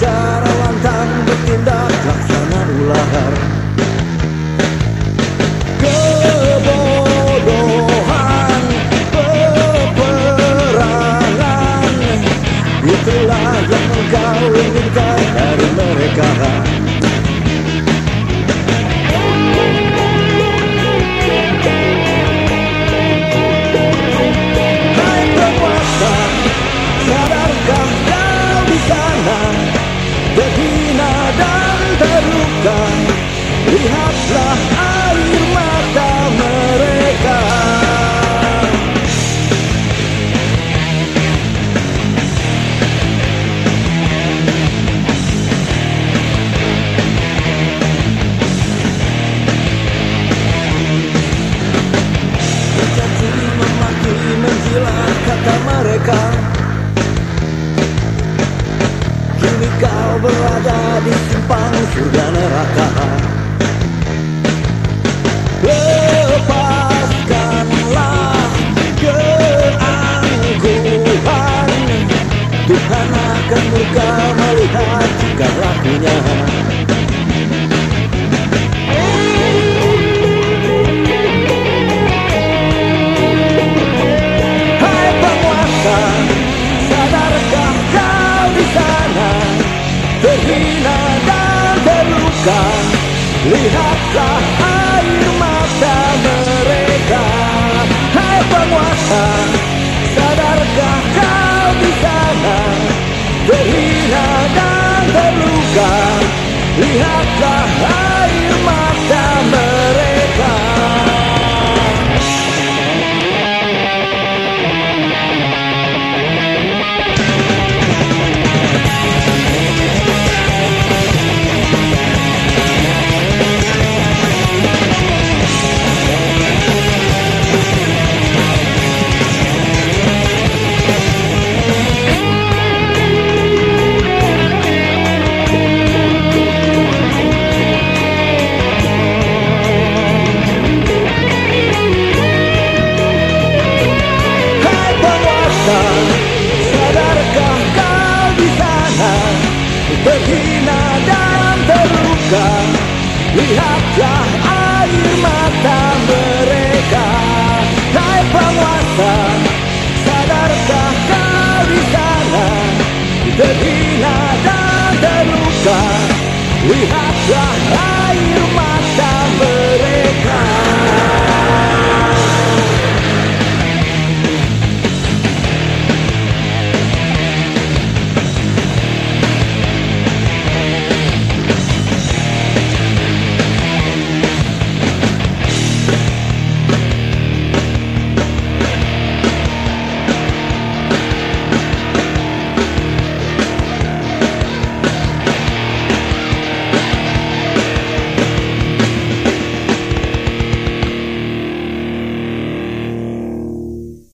darah Lihatlah air mata mereka. Kini kau berada di simpang surga neraka Akan murka melihat jika lakunya Hai penguasa, sadarkah kau di sana terhina dan terluka? Lihatlah air mata mereka. Hai penguasa, sana terhina dan terluka? Lihatlah Sadarkah kau di sana? Terhina dan terluka. Lihatlah